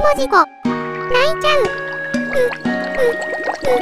文字語。泣いちゃう。ううううう。